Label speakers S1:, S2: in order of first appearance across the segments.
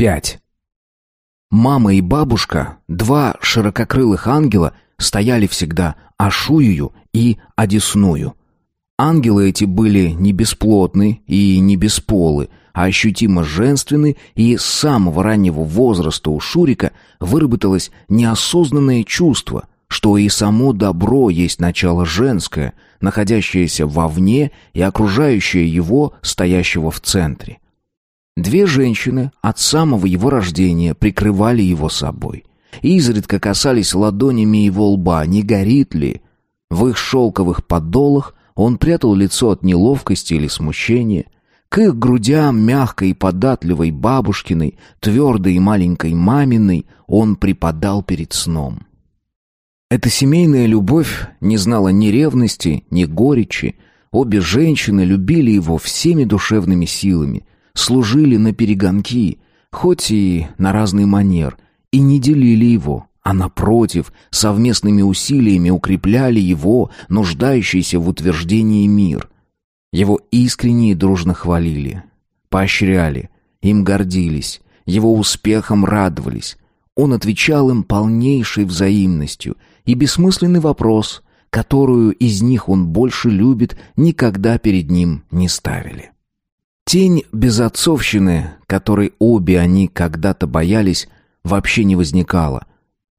S1: Пять. Мама и бабушка, два ширококрылых ангела, стояли всегда Ашуюю и Одесную. Ангелы эти были не бесплотны и не бесполы, а ощутимо женственны, и с самого раннего возраста у Шурика выработалось неосознанное чувство, что и само добро есть начало женское, находящееся вовне и окружающее его, стоящего в центре. Две женщины от самого его рождения прикрывали его собой. Изредка касались ладонями его лба, не горит ли. В их шелковых подолах он прятал лицо от неловкости или смущения. К их грудям мягкой и податливой бабушкиной, твердой и маленькой маминой он припадал перед сном. Эта семейная любовь не знала ни ревности, ни горечи. Обе женщины любили его всеми душевными силами, служили на перегонки, хоть и на разный манер, и не делили его, а напротив, совместными усилиями укрепляли его, нуждающийся в утверждении мир. Его искренне и дружно хвалили, поощряли, им гордились, его успехом радовались. Он отвечал им полнейшей взаимностью, и бессмысленный вопрос, которую из них он больше любит, никогда перед ним не ставили. Тень безотцовщины, которой обе они когда-то боялись, вообще не возникала.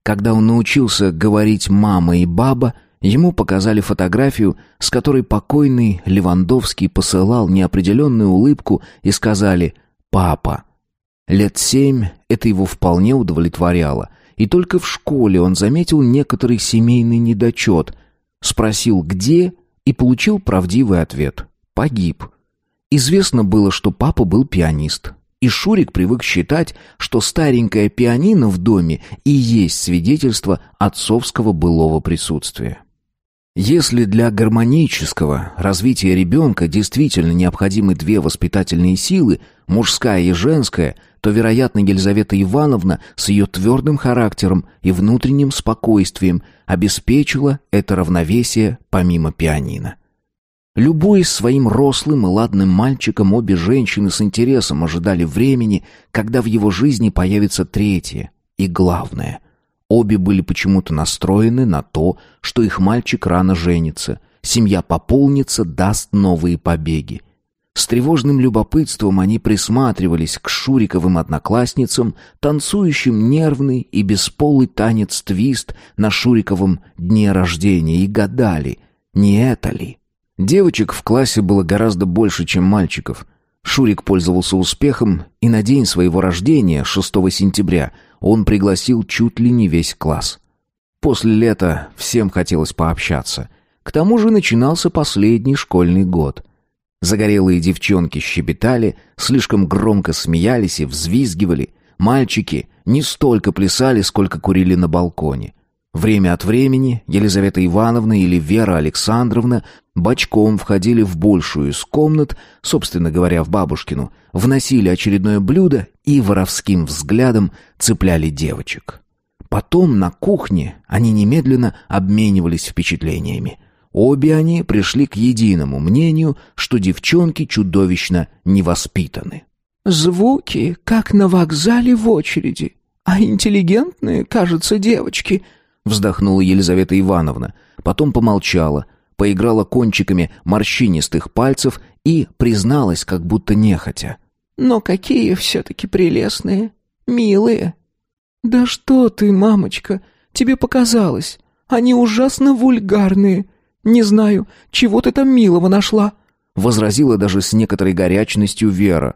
S1: Когда он научился говорить «мама» и «баба», ему показали фотографию, с которой покойный Левандовский посылал неопределенную улыбку и сказали «папа». Лет семь это его вполне удовлетворяло, и только в школе он заметил некоторый семейный недочет, спросил «где?» и получил правдивый ответ «погиб». Известно было, что папа был пианист. И Шурик привык считать, что старенькое пианино в доме и есть свидетельство отцовского былого присутствия. Если для гармонического развития ребенка действительно необходимы две воспитательные силы, мужская и женская, то, вероятно, Елизавета Ивановна с ее твердым характером и внутренним спокойствием обеспечила это равновесие помимо пианино. Любуясь своим рослым и ладным мальчиком, обе женщины с интересом ожидали времени, когда в его жизни появится третье и главное. Обе были почему-то настроены на то, что их мальчик рано женится, семья пополнится, даст новые побеги. С тревожным любопытством они присматривались к Шуриковым одноклассницам, танцующим нервный и бесполый танец-твист на Шуриковом дне рождения, и гадали, не это ли? Девочек в классе было гораздо больше, чем мальчиков. Шурик пользовался успехом, и на день своего рождения, 6 сентября, он пригласил чуть ли не весь класс. После лета всем хотелось пообщаться. К тому же начинался последний школьный год. Загорелые девчонки щебетали, слишком громко смеялись и взвизгивали. Мальчики не столько плясали, сколько курили на балконе. Время от времени Елизавета Ивановна или Вера Александровна бочком входили в большую из комнат, собственно говоря, в бабушкину, вносили очередное блюдо и воровским взглядом цепляли девочек. Потом на кухне они немедленно обменивались впечатлениями. Обе они пришли к единому мнению, что девчонки чудовищно невоспитаны.
S2: «Звуки, как на вокзале в очереди, а интеллигентные, кажется, девочки»,
S1: вздохнула Елизавета Ивановна, потом помолчала, поиграла кончиками морщинистых пальцев и призналась, как будто нехотя.
S2: «Но какие все-таки прелестные, милые!» «Да что ты, мамочка, тебе показалось, они ужасно вульгарные. Не знаю, чего ты там милого нашла?»
S1: Возразила даже с некоторой горячностью Вера.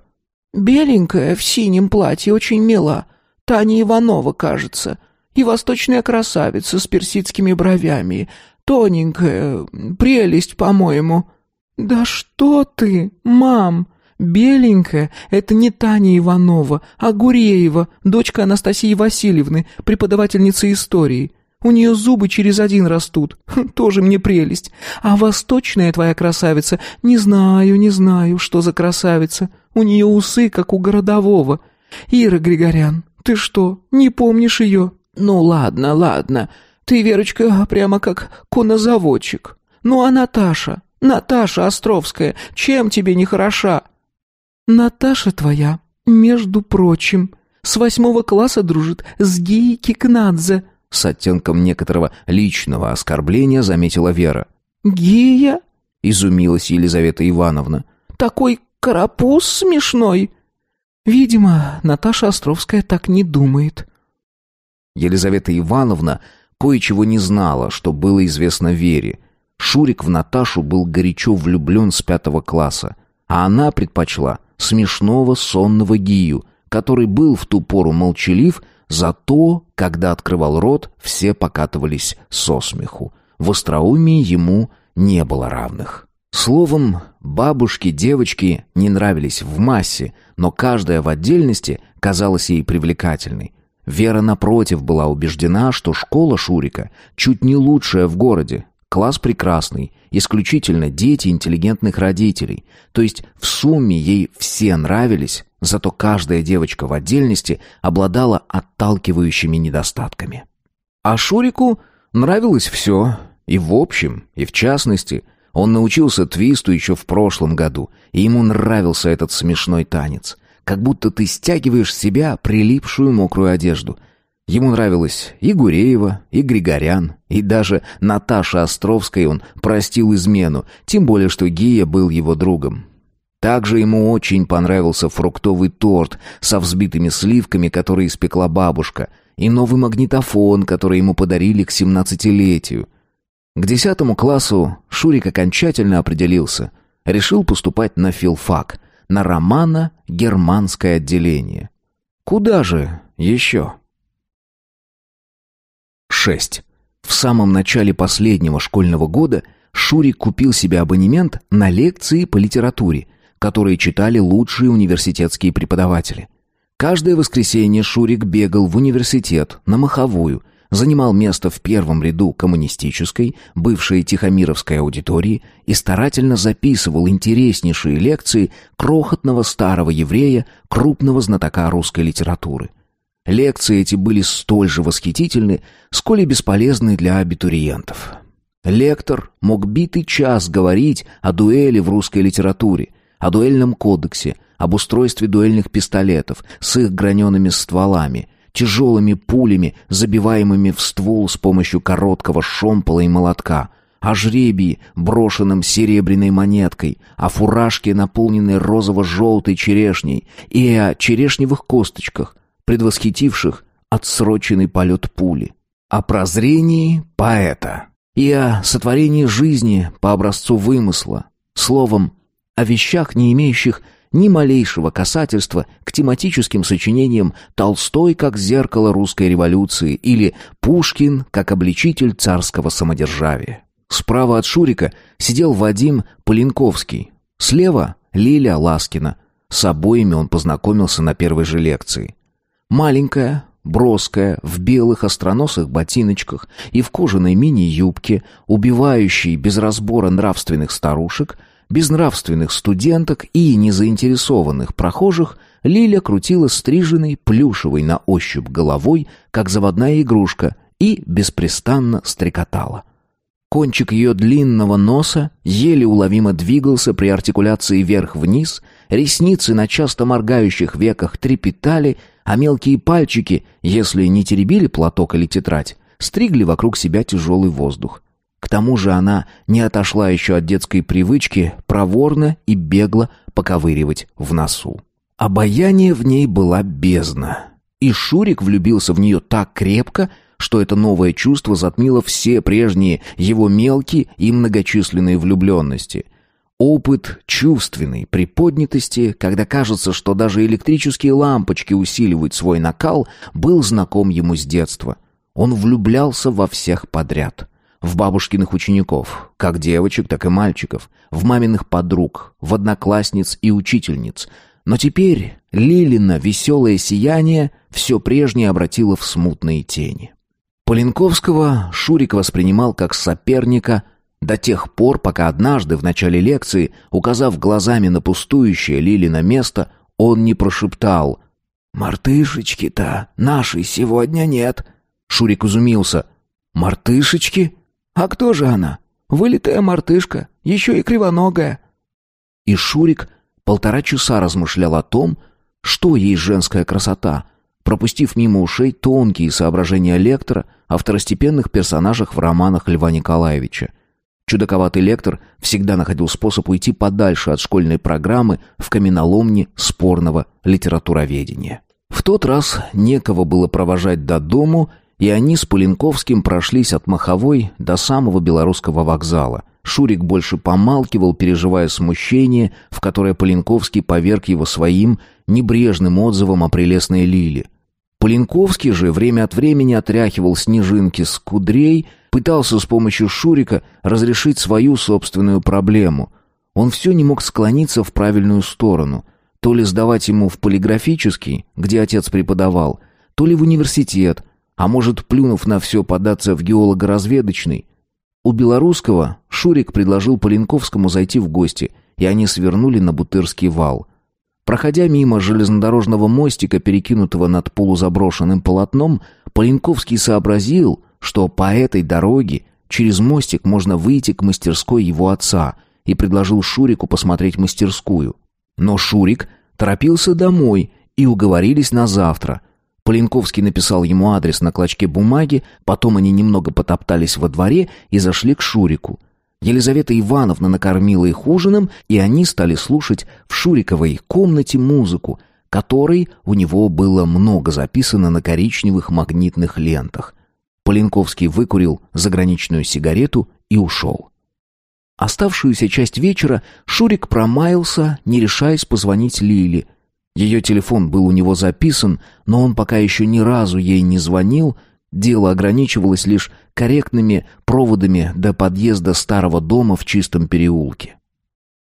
S2: «Беленькая в синем платье очень мила, Таня Иванова, кажется и восточная красавица с персидскими бровями. Тоненькая, прелесть, по-моему». «Да что ты, мам!» Беленькая — это не Таня Иванова, а Гуреева, дочка Анастасии Васильевны, преподавательницы истории. У нее зубы через один растут. Хм, тоже мне прелесть. А восточная твоя красавица? Не знаю, не знаю, что за красавица. У нее усы, как у городового. Ира Григорян, ты что, не помнишь ее? «Ну ладно, ладно. Ты, Верочка, прямо как конозаводчик. Ну а Наташа? Наташа Островская, чем тебе не хороша?» «Наташа твоя, между прочим, с восьмого класса дружит с Гией Кикнадзе»,
S1: с оттенком некоторого личного оскорбления заметила Вера.
S2: «Гия?»
S1: — изумилась Елизавета Ивановна.
S2: «Такой карапуз смешной!» «Видимо, Наташа Островская так не думает»,
S1: Елизавета Ивановна кое-чего не знала, что было известно Вере. Шурик в Наташу был горячо влюблен с пятого класса, а она предпочла смешного сонного Гию, который был в ту пору молчалив, зато, когда открывал рот, все покатывались со смеху. В остроумии ему не было равных. Словом, бабушки, девочки не нравились в массе, но каждая в отдельности казалась ей привлекательной. Вера, напротив, была убеждена, что школа Шурика чуть не лучшая в городе. Класс прекрасный, исключительно дети интеллигентных родителей. То есть в сумме ей все нравились, зато каждая девочка в отдельности обладала отталкивающими недостатками. А Шурику нравилось все, и в общем, и в частности. Он научился твисту еще в прошлом году, и ему нравился этот смешной танец как будто ты стягиваешь с себя прилипшую мокрую одежду. Ему нравилось и Гуреева, и Григорян, и даже Наташа Островская он простил измену, тем более что Гия был его другом. Также ему очень понравился фруктовый торт со взбитыми сливками, который испекла бабушка, и новый магнитофон, который ему подарили к семнадцатилетию. К десятому классу Шурик окончательно определился. Решил поступать на филфак на Романа германское отделение. Куда же еще? 6. В самом начале последнего школьного года Шурик купил себе абонемент на лекции по литературе, которые читали лучшие университетские преподаватели. Каждое воскресенье Шурик бегал в университет, на маховую – занимал место в первом ряду коммунистической, бывшей Тихомировской аудитории и старательно записывал интереснейшие лекции крохотного старого еврея, крупного знатока русской литературы. Лекции эти были столь же восхитительны, сколь и бесполезны для абитуриентов. Лектор мог битый час говорить о дуэли в русской литературе, о дуэльном кодексе, об устройстве дуэльных пистолетов с их гранеными стволами – тяжелыми пулями, забиваемыми в ствол с помощью короткого шомпола и молотка, о жребии, брошенном серебряной монеткой, о фуражке, наполненной розово-желтой черешней, и о черешневых косточках, предвосхитивших отсроченный полет пули, о прозрении поэта и о сотворении жизни по образцу вымысла, словом, о вещах, не имеющих ни малейшего касательства к тематическим сочинениям «Толстой как зеркало русской революции» или «Пушкин как обличитель царского самодержавия». Справа от Шурика сидел Вадим Полинковский, слева — Лиля Ласкина. С обоими он познакомился на первой же лекции. Маленькая, броская, в белых остроносых ботиночках и в кожаной мини-юбке, убивающей без разбора нравственных старушек — безнравственных студенток и незаинтересованных прохожих Лиля крутила стриженной, плюшевой на ощупь головой, как заводная игрушка, и беспрестанно стрекотала. Кончик ее длинного носа еле уловимо двигался при артикуляции вверх-вниз, ресницы на часто моргающих веках трепетали, а мелкие пальчики, если не теребили платок или тетрадь, стригли вокруг себя тяжелый воздух. К тому же она не отошла еще от детской привычки проворно и бегло поковыривать в носу. Обаяние в ней была бездна. И Шурик влюбился в нее так крепко, что это новое чувство затмило все прежние его мелкие и многочисленные влюбленности. Опыт чувственной приподнятости, когда кажется, что даже электрические лампочки усиливают свой накал, был знаком ему с детства. Он влюблялся во всех подряд в бабушкиных учеников, как девочек, так и мальчиков, в маминых подруг, в одноклассниц и учительниц. Но теперь Лилина веселое сияние все прежнее обратило в смутные тени. Поленковского Шурик воспринимал как соперника – до тех пор, пока однажды в начале лекции, указав глазами на пустующее Лилина место, он не прошептал «Мартышечки-то нашей сегодня нет». Шурик изумился. «Мартышечки?» А кто же она? Вылитая мартышка, еще и кривоногая. И Шурик полтора часа размышлял о том, что ей женская красота, пропустив мимо ушей тонкие соображения лектора о второстепенных персонажах в романах Льва Николаевича. Чудаковатый лектор всегда находил способ уйти подальше от школьной программы в каменоломне спорного литературоведения. В тот раз некого было провожать до дому – и они с Поленковским прошлись от Маховой до самого Белорусского вокзала. Шурик больше помалкивал, переживая смущение, в которое Поленковский поверг его своим небрежным отзывом о прелестной Лиле. Поленковский же время от времени отряхивал снежинки с кудрей, пытался с помощью Шурика разрешить свою собственную проблему. Он все не мог склониться в правильную сторону. То ли сдавать ему в полиграфический, где отец преподавал, то ли в университет, а может, плюнув на все, податься в геолого-разведочный. У Белорусского Шурик предложил Поленковскому зайти в гости, и они свернули на Бутырский вал. Проходя мимо железнодорожного мостика, перекинутого над полузаброшенным полотном, Поленковский сообразил, что по этой дороге через мостик можно выйти к мастерской его отца, и предложил Шурику посмотреть мастерскую. Но Шурик торопился домой, и уговорились на завтра — Поленковский написал ему адрес на клочке бумаги, потом они немного потоптались во дворе и зашли к Шурику. Елизавета Ивановна накормила их ужином, и они стали слушать в Шуриковой комнате музыку, которой у него было много записано на коричневых магнитных лентах. Поленковский выкурил заграничную сигарету и ушел. Оставшуюся часть вечера Шурик промаялся, не решаясь позвонить Лиле, ее телефон был у него записан, но он пока еще ни разу ей не звонил, дело ограничивалось лишь корректными проводами до подъезда старого дома в чистом переулке.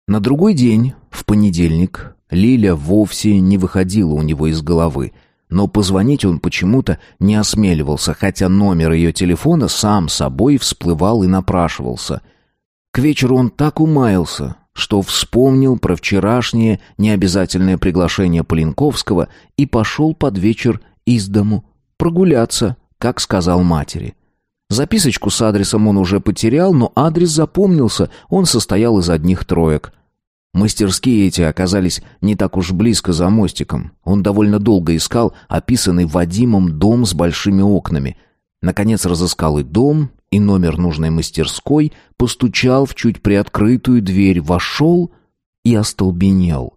S1: На другой день, в понедельник, Лиля вовсе не выходила у него из головы, но позвонить он почему-то не осмеливался, хотя номер ее телефона сам собой всплывал и напрашивался. К вечеру он так умаялся, что вспомнил про вчерашнее необязательное приглашение Полинковского и пошел под вечер из дому прогуляться, как сказал матери. Записочку с адресом он уже потерял, но адрес запомнился, он состоял из одних троек. Мастерские эти оказались не так уж близко за мостиком. Он довольно долго искал описанный Вадимом дом с большими окнами. Наконец разыскал и дом, и номер нужной мастерской, постучал в чуть приоткрытую дверь, вошел и остолбенел.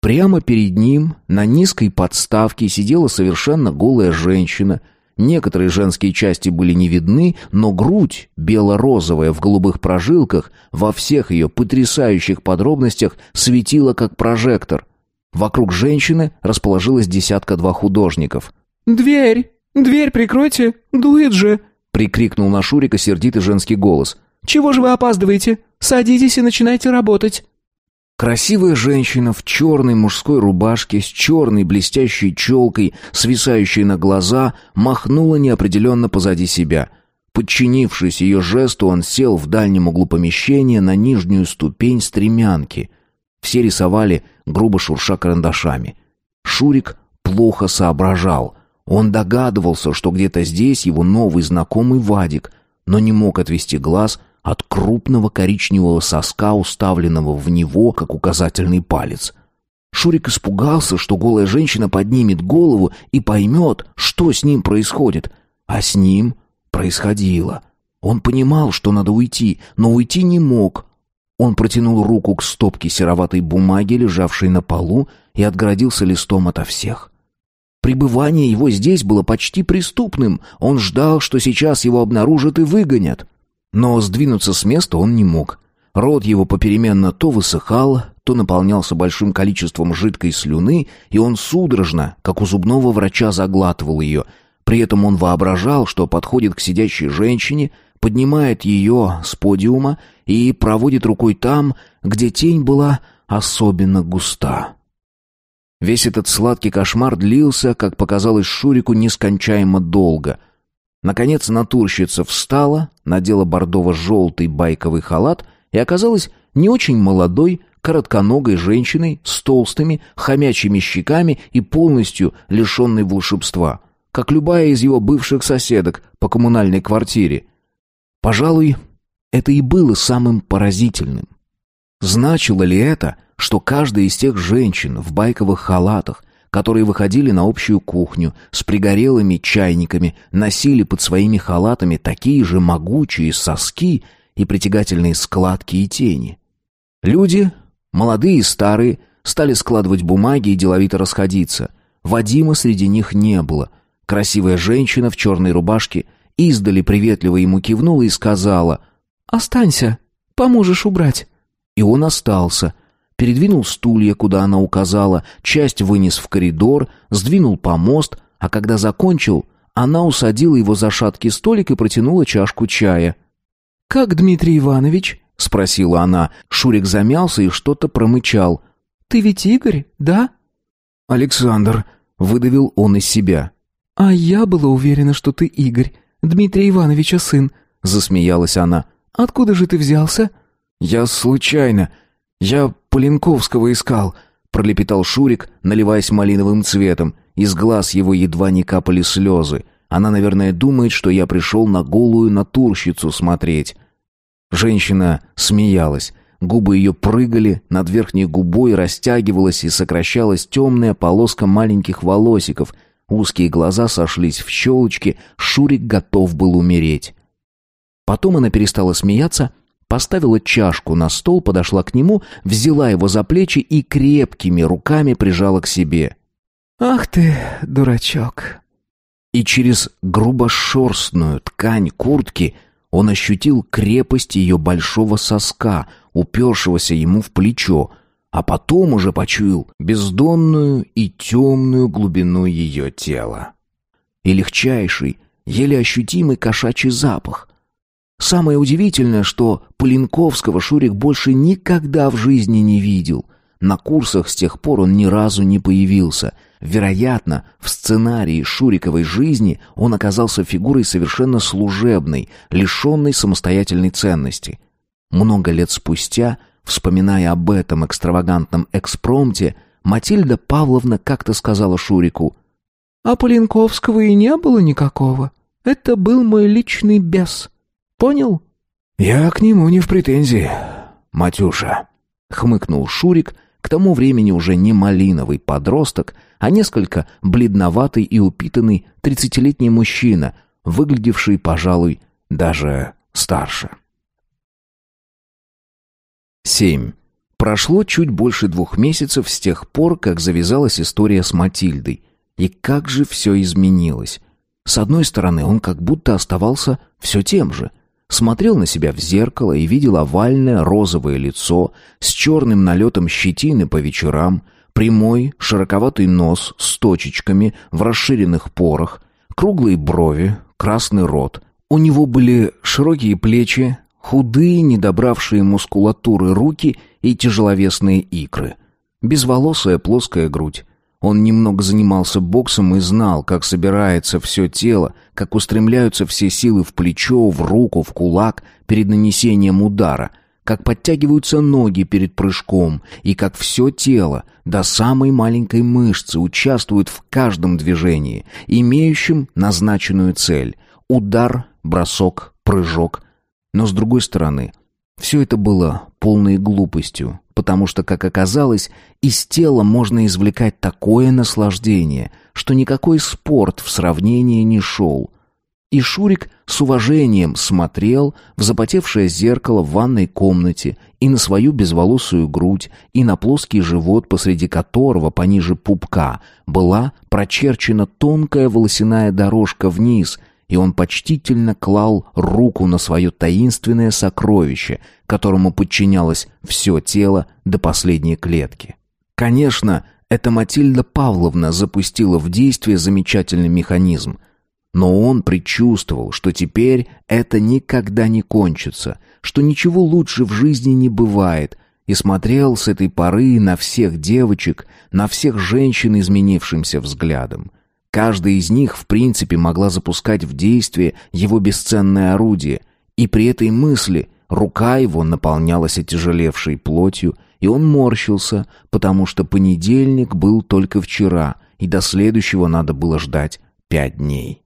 S1: Прямо перед ним на низкой подставке сидела совершенно голая женщина. Некоторые женские части были не видны, но грудь, бело-розовая в голубых прожилках, во всех ее потрясающих подробностях светила как прожектор. Вокруг женщины расположилось десятка-два художников.
S2: «Дверь! Дверь прикройте! Дует же!»
S1: прикрикнул на Шурика сердитый женский голос.
S2: Чего же вы опаздываете? Садитесь и начинайте работать.
S1: Красивая женщина в черной мужской рубашке с черной блестящей челкой, свисающей на глаза, махнула неопределенно позади себя. Подчинившись ее жесту, он сел в дальнем углу помещения на нижнюю ступень стремянки. Все рисовали, грубо шурша карандашами. Шурик плохо соображал — он догадывался, что где-то здесь его новый знакомый Вадик, но не мог отвести глаз от крупного коричневого соска, уставленного в него, как указательный палец. Шурик испугался, что голая женщина поднимет голову и поймет, что с ним происходит. А с ним происходило. Он понимал, что надо уйти, но уйти не мог. Он протянул руку к стопке сероватой бумаги, лежавшей на полу, и отгородился листом ото всех. — Пребывание его здесь было почти преступным. Он ждал, что сейчас его обнаружат и выгонят. Но сдвинуться с места он не мог. Рот его попеременно то высыхал, то наполнялся большим количеством жидкой слюны, и он судорожно, как у зубного врача, заглатывал ее. При этом он воображал, что подходит к сидящей женщине, поднимает ее с подиума и проводит рукой там, где тень была особенно густа. Весь этот сладкий кошмар длился, как показалось Шурику, нескончаемо долго. Наконец натурщица встала, надела бордово-желтый байковый халат и оказалась не очень молодой, коротконогой женщиной с толстыми, хомячими щеками и полностью лишенной волшебства, как любая из его бывших соседок по коммунальной квартире. Пожалуй, это и было самым поразительным. Значило ли это, что каждая из тех женщин в байковых халатах, которые выходили на общую кухню с пригорелыми чайниками, носили под своими халатами такие же могучие соски и притягательные складки и тени. Люди, молодые и старые, стали складывать бумаги и деловито расходиться. Вадима среди них не было. Красивая женщина в черной рубашке издали приветливо ему кивнула и сказала
S2: «Останься, поможешь убрать».
S1: И он остался, передвинул стулья, куда она указала, часть вынес в коридор, сдвинул помост, а когда закончил, она усадила его за шаткий столик и протянула чашку чая.
S2: «Как, Дмитрий Иванович?»
S1: — спросила она. Шурик замялся и что-то промычал.
S2: «Ты ведь Игорь, да?»
S1: «Александр», — выдавил он из себя.
S2: «А я была уверена, что ты Игорь, Дмитрия Ивановича сын», — засмеялась она. «Откуда же ты взялся?»
S1: «Я случайно», «Я Поленковского искал», — пролепетал Шурик, наливаясь малиновым цветом. Из глаз его едва не капали слезы. Она, наверное, думает, что я пришел на голую натурщицу смотреть. Женщина смеялась. Губы ее прыгали, над верхней губой растягивалась и сокращалась темная полоска маленьких волосиков. Узкие глаза сошлись в щелочке, Шурик готов был умереть. Потом она перестала смеяться поставила чашку на стол, подошла к нему, взяла его за плечи и крепкими руками прижала к себе.
S2: «Ах ты, дурачок!»
S1: И через грубошерстную ткань куртки он ощутил крепость ее большого соска, упершегося ему в плечо, а потом уже почуял бездонную и темную глубину ее тела. И легчайший, еле ощутимый кошачий запах, Самое удивительное, что Полинковского Шурик больше никогда в жизни не видел. На курсах с тех пор он ни разу не появился. Вероятно, в сценарии Шуриковой жизни он оказался фигурой совершенно служебной, лишенной самостоятельной ценности. Много лет спустя, вспоминая об этом экстравагантном экспромте, Матильда Павловна как-то сказала Шурику
S2: «А Полинковского и не было никакого. Это был мой личный бес». Понял?»
S1: «Я к нему не в претензии, Матюша», — хмыкнул Шурик, к тому времени уже не малиновый подросток, а несколько бледноватый и упитанный тридцатилетний мужчина, выглядевший, пожалуй, даже старше. Семь. Прошло чуть больше двух месяцев с тех пор, как завязалась история с Матильдой. И как же все изменилось. С одной стороны, он как будто оставался все тем же — смотрел на себя в зеркало и видел овальное розовое лицо с черным налетом щетины по вечерам, прямой широковатый нос с точечками в расширенных порах, круглые брови, красный рот. У него были широкие плечи, худые, недобравшие мускулатуры руки и тяжеловесные икры. Безволосая плоская грудь, он немного занимался боксом и знал, как собирается все тело, как устремляются все силы в плечо, в руку, в кулак перед нанесением удара, как подтягиваются ноги перед прыжком и как все тело до самой маленькой мышцы участвует в каждом движении, имеющем назначенную цель – удар, бросок, прыжок. Но с другой стороны, все это было полной глупостью, потому что, как оказалось, из тела можно извлекать такое наслаждение, что никакой спорт в сравнении не шел. И Шурик с уважением смотрел в запотевшее зеркало в ванной комнате и на свою безволосую грудь, и на плоский живот, посреди которого, пониже пупка, была прочерчена тонкая волосяная дорожка вниз — и он почтительно клал руку на свое таинственное сокровище, которому подчинялось все тело до последней клетки. Конечно, эта Матильда Павловна запустила в действие замечательный механизм – но он предчувствовал, что теперь это никогда не кончится, что ничего лучше в жизни не бывает, и смотрел с этой поры на всех девочек, на всех женщин изменившимся взглядом. Каждая из них, в принципе, могла запускать в действие его бесценное орудие, и при этой мысли рука его наполнялась отяжелевшей плотью, и он морщился, потому что понедельник был только вчера, и до следующего надо было ждать пять дней.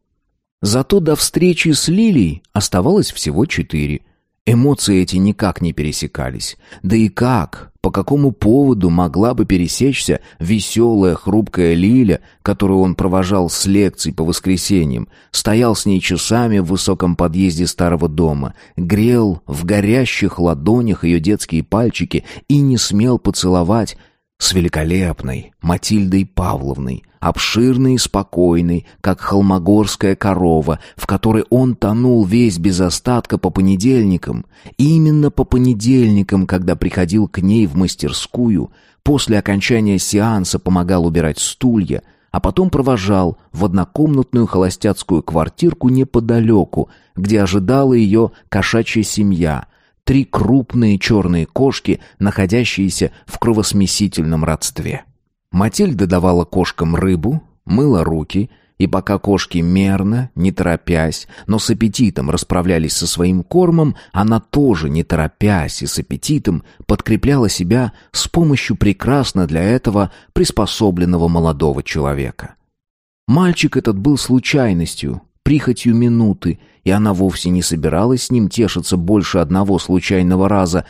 S1: Зато до встречи с Лилией оставалось всего четыре. Эмоции эти никак не пересекались. Да и как? по какому поводу могла бы пересечься веселая хрупкая Лиля, которую он провожал с лекций по воскресеньям, стоял с ней часами в высоком подъезде старого дома, грел в горящих ладонях ее детские пальчики и не смел поцеловать с великолепной Матильдой Павловной — обширный и спокойный, как холмогорская корова, в которой он тонул весь без остатка по понедельникам. И именно по понедельникам, когда приходил к ней в мастерскую, после окончания сеанса помогал убирать стулья, а потом провожал в однокомнатную холостяцкую квартирку неподалеку, где ожидала ее кошачья семья — три крупные черные кошки, находящиеся в кровосмесительном родстве. Матильда давала кошкам рыбу, мыла руки, и пока кошки мерно, не торопясь, но с аппетитом расправлялись со своим кормом, она тоже, не торопясь и с аппетитом, подкрепляла себя с помощью прекрасно для этого приспособленного молодого человека. Мальчик этот был случайностью, прихотью минуты, и она вовсе не собиралась с ним тешиться больше одного случайного раза,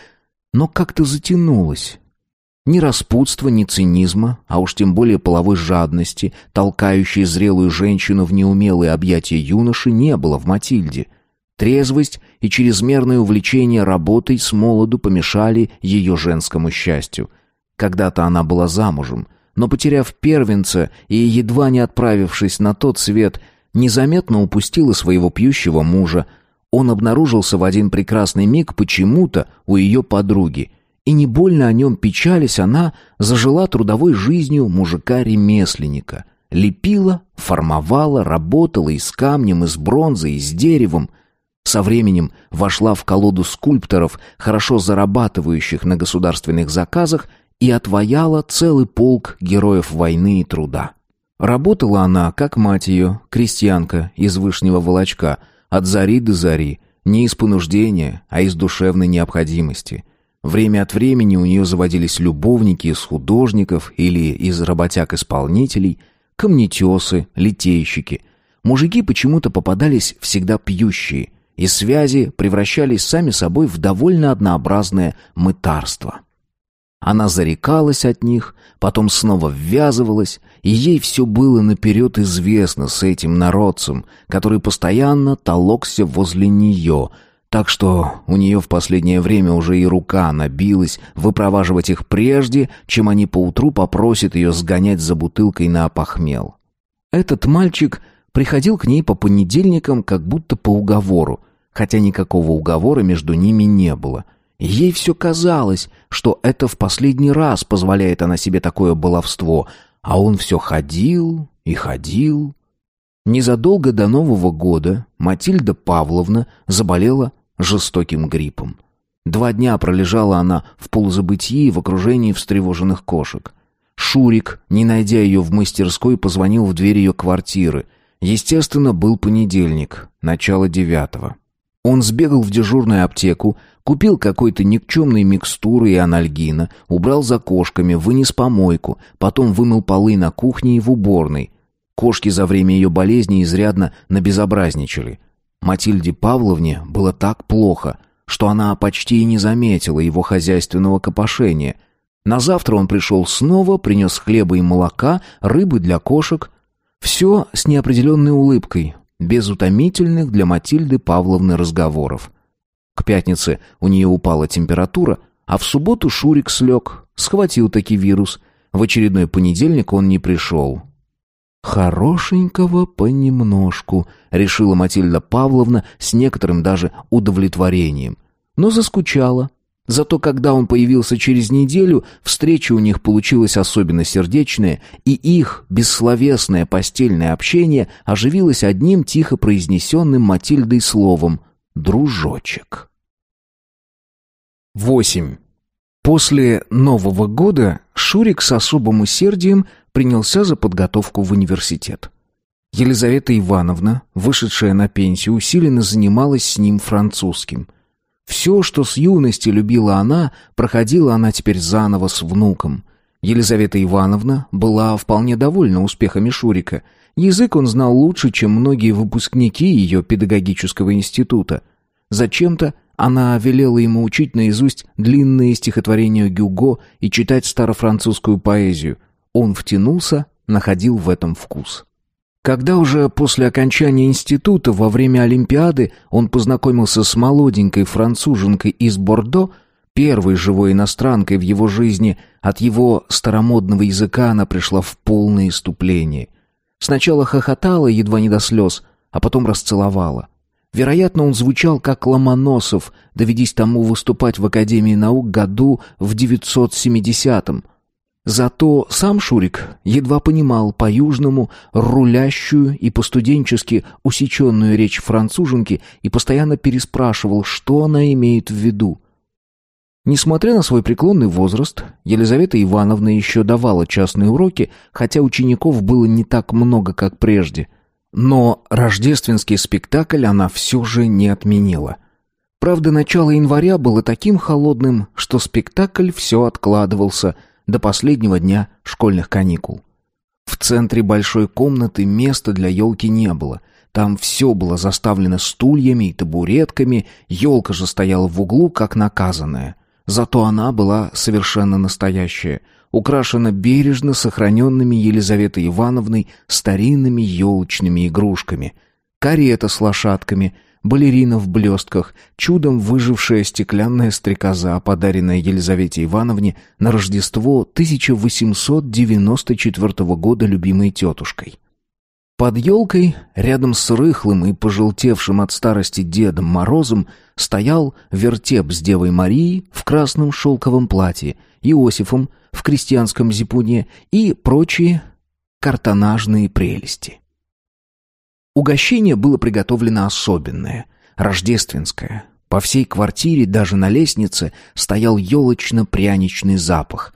S1: но как-то затянулось, ни распутства, ни цинизма, а уж тем более половой жадности, толкающей зрелую женщину в неумелые объятия юноши, не было в Матильде. Трезвость и чрезмерное увлечение работой с молоду помешали ее женскому счастью. Когда-то она была замужем, но, потеряв первенца и едва не отправившись на тот свет, незаметно упустила своего пьющего мужа. Он обнаружился в один прекрасный миг почему-то у ее подруги — и не больно о нем печались, она зажила трудовой жизнью мужика-ремесленника. Лепила, формовала, работала и с камнем, и с бронзой, и с деревом. Со временем вошла в колоду скульпторов, хорошо зарабатывающих на государственных заказах, и отвояла целый полк героев войны и труда. Работала она, как мать ее, крестьянка из Вышнего Волочка, от зари до зари, не из понуждения, а из душевной необходимости – Время от времени у нее заводились любовники из художников или из работяг-исполнителей, камнетесы, литейщики. Мужики почему-то попадались всегда пьющие, и связи превращались сами собой в довольно однообразное мытарство. Она зарекалась от них, потом снова ввязывалась, и ей все было наперед известно с этим народцем, который постоянно толокся возле нее — так что у нее в последнее время уже и рука набилась выпроваживать их прежде, чем они поутру попросят ее сгонять за бутылкой на опохмел. Этот мальчик приходил к ней по понедельникам как будто по уговору, хотя никакого уговора между ними не было. Ей все казалось, что это в последний раз позволяет она себе такое баловство, а он все ходил и ходил. Незадолго до Нового года Матильда Павловна заболела жестоким гриппом. Два дня пролежала она в полузабытии в окружении встревоженных кошек. Шурик, не найдя ее в мастерской, позвонил в дверь ее квартиры. Естественно, был понедельник, начало девятого. Он сбегал в дежурную аптеку, купил какой-то никчемной микстуры и анальгина, убрал за кошками, вынес помойку, потом вымыл полы на кухне и в уборной. Кошки за время ее болезни изрядно набезобразничали. Матильде Павловне было так плохо, что она почти и не заметила его хозяйственного копошения. На завтра он пришел снова, принес хлеба и молока, рыбы для кошек. Все с неопределенной улыбкой, без утомительных для Матильды Павловны разговоров. К пятнице у нее упала температура, а в субботу Шурик слег, схватил таки вирус. В очередной понедельник он не пришел. «Хорошенького понемножку», — решила Матильда Павловна с некоторым даже удовлетворением. Но заскучала. Зато когда он появился через неделю, встреча у них получилась особенно сердечная, и их бессловесное постельное общение оживилось одним тихо произнесенным Матильдой словом «дружочек». 8. После Нового года Шурик с особым усердием принялся за подготовку в университет. Елизавета Ивановна, вышедшая на пенсию, усиленно занималась с ним французским. Все, что с юности любила она, проходила она теперь заново с внуком. Елизавета Ивановна была вполне довольна успехами Шурика. Язык он знал лучше, чем многие выпускники ее педагогического института. Зачем-то она велела ему учить наизусть длинные стихотворения Гюго и читать старофранцузскую поэзию, он втянулся, находил в этом вкус. Когда уже после окончания института во время Олимпиады он познакомился с молоденькой француженкой из Бордо, первой живой иностранкой в его жизни, от его старомодного языка она пришла в полное иступление. Сначала хохотала, едва не до слез, а потом расцеловала. Вероятно, он звучал как Ломоносов, доведись тому выступать в Академии наук году в 970-м, Зато сам Шурик едва понимал по-южному рулящую и по-студенчески усеченную речь француженки и постоянно переспрашивал, что она имеет в виду. Несмотря на свой преклонный возраст, Елизавета Ивановна еще давала частные уроки, хотя учеников было не так много, как прежде. Но рождественский спектакль она все же не отменила – Правда, начало января было таким холодным, что спектакль все откладывался – до последнего дня школьных каникул. В центре большой комнаты места для елки не было. Там все было заставлено стульями и табуретками, елка же стояла в углу, как наказанная. Зато она была совершенно настоящая, украшена бережно сохраненными Елизаветой Ивановной старинными елочными игрушками. Карета с лошадками — балерина в блестках, чудом выжившая стеклянная стрекоза, подаренная Елизавете Ивановне на Рождество 1894 года любимой тетушкой. Под елкой, рядом с рыхлым и пожелтевшим от старости Дедом Морозом, стоял вертеп с Девой Марией в красном шелковом платье, Иосифом в крестьянском зипуне и прочие картонажные прелести. Угощение было приготовлено особенное, рождественское. По всей квартире, даже на лестнице, стоял елочно-пряничный запах.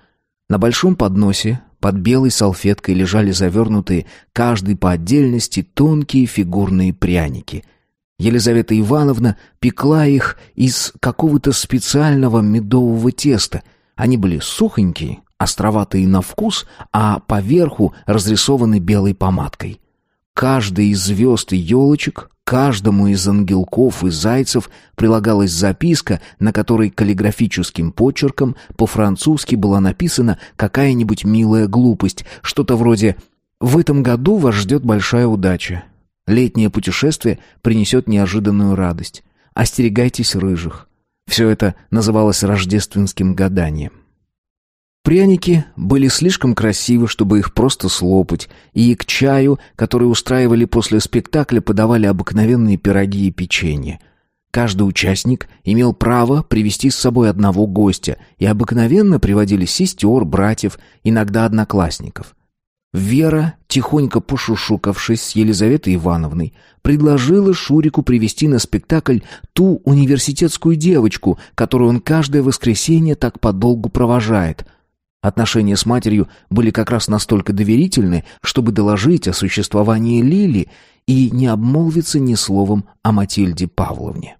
S1: На большом подносе под белой салфеткой лежали завернутые, каждый по отдельности, тонкие фигурные пряники. Елизавета Ивановна пекла их из какого-то специального медового теста. Они были сухонькие, островатые на вкус, а поверху разрисованы белой помадкой каждой из звезд и елочек, каждому из ангелков и зайцев прилагалась записка, на которой каллиграфическим почерком по-французски была написана какая-нибудь милая глупость, что-то вроде «В этом году вас ждет большая удача. Летнее путешествие принесет неожиданную радость. Остерегайтесь рыжих». Все это называлось рождественским гаданием. Пряники были слишком красивы, чтобы их просто слопать, и к чаю, который устраивали после спектакля, подавали обыкновенные пироги и печенье. Каждый участник имел право привести с собой одного гостя, и обыкновенно приводили сестер, братьев, иногда одноклассников. Вера, тихонько пошушукавшись с Елизаветой Ивановной, предложила Шурику привести на спектакль ту университетскую девочку, которую он каждое воскресенье так подолгу провожает — Отношения с матерью были как раз настолько доверительны, чтобы доложить о существовании Лили и не обмолвиться ни словом о Матильде Павловне.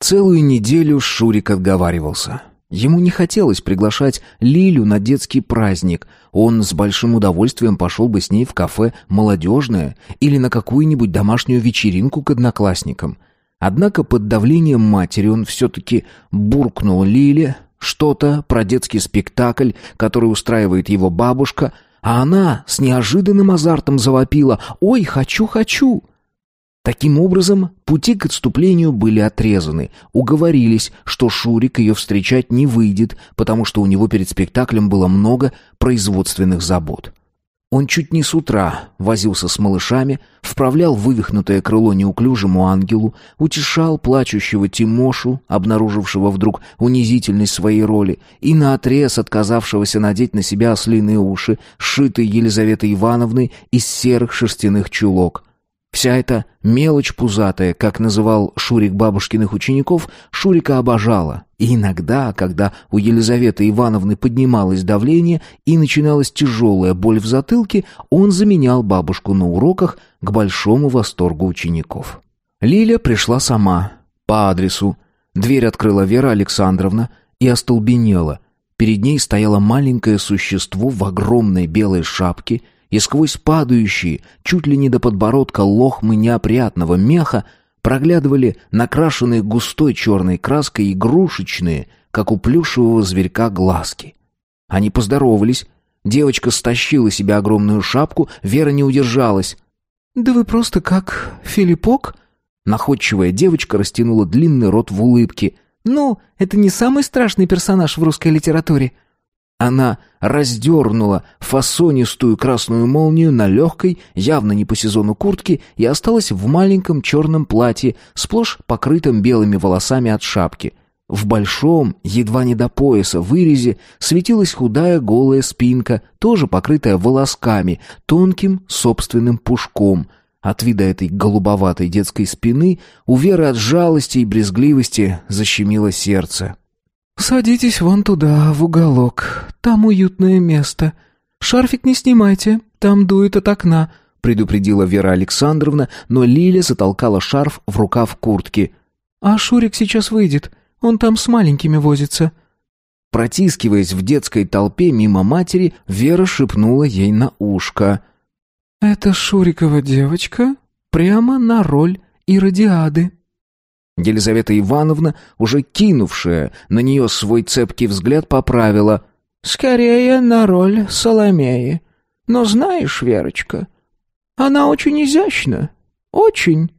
S1: Целую неделю Шурик отговаривался. Ему не хотелось приглашать Лилю на детский праздник. Он с большим удовольствием пошел бы с ней в кафе «Молодежное» или на какую-нибудь домашнюю вечеринку к одноклассникам. Однако под давлением матери он все-таки буркнул Лиле, что-то про детский спектакль, который устраивает его бабушка, а она с неожиданным азартом завопила «Ой, хочу, хочу!». Таким образом, пути к отступлению были отрезаны. Уговорились, что Шурик ее встречать не выйдет, потому что у него перед спектаклем было много производственных забот. Он чуть не с утра возился с малышами, вправлял вывихнутое крыло неуклюжему ангелу, утешал плачущего Тимошу, обнаружившего вдруг унизительность своей роли, и наотрез отказавшегося надеть на себя ослиные уши, сшитые Елизаветой Ивановной из серых шерстяных чулок. Вся эта мелочь пузатая, как называл Шурик бабушкиных учеников, Шурика обожала. И иногда, когда у Елизаветы Ивановны поднималось давление и начиналась тяжелая боль в затылке, он заменял бабушку на уроках к большому восторгу учеников. Лиля пришла сама, по адресу. Дверь открыла Вера Александровна и остолбенела. Перед ней стояло маленькое существо в огромной белой шапке – и сквозь падающие, чуть ли не до подбородка лохмы неопрятного меха проглядывали накрашенные густой черной краской игрушечные, как у плюшевого зверька, глазки. Они поздоровались. Девочка стащила себе огромную шапку, Вера не удержалась.
S2: «Да вы просто как Филиппок?»
S1: Находчивая девочка растянула длинный рот в улыбке.
S2: «Ну, это не самый страшный персонаж в русской литературе»,
S1: она раздернула фасонистую красную молнию на легкой, явно не по сезону куртке, и осталась в маленьком черном платье, сплошь покрытом белыми волосами от шапки. В большом, едва не до пояса, вырезе светилась худая голая спинка, тоже покрытая волосками, тонким собственным пушком. От вида этой голубоватой детской спины у Веры от жалости и брезгливости защемило сердце.
S2: «Садитесь вон туда, в уголок. Там уютное место. Шарфик не снимайте, там дует от окна», —
S1: предупредила Вера Александровна, но Лиля затолкала шарф в рукав куртки.
S2: «А Шурик сейчас выйдет. Он там с маленькими возится».
S1: Протискиваясь в детской толпе мимо матери, Вера шепнула ей на ушко.
S2: «Это Шурикова девочка прямо на роль Иродиады».
S1: Елизавета Ивановна, уже кинувшая на нее свой цепкий взгляд, поправила.
S2: «Скорее на роль Соломеи. Но знаешь, Верочка, она очень изящна. Очень».